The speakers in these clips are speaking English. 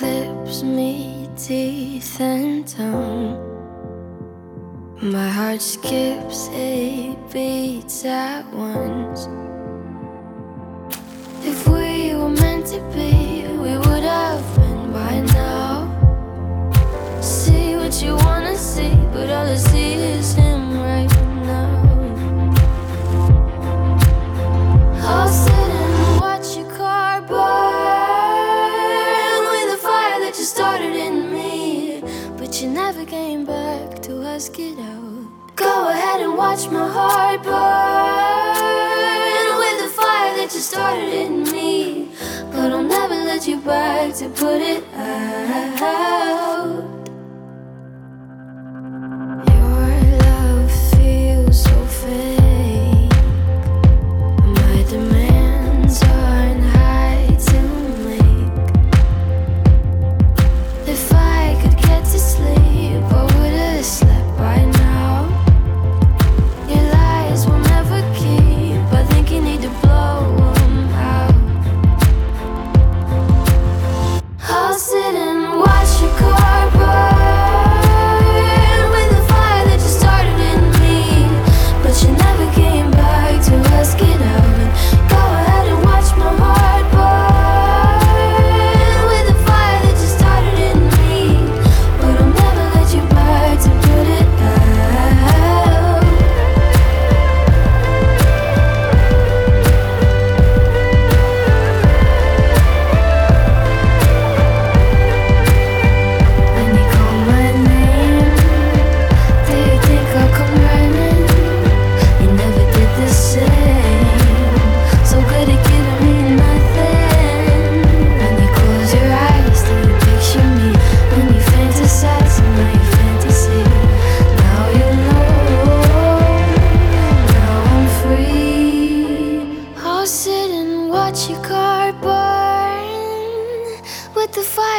lips meet teeth and tongue. My heart skips eight beats at once. If we were meant to be. She never came back to ask it out. Go ahead and watch my heart burn with the fire that you started in me. But I'll never let you back to put it out.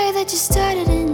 way that you started in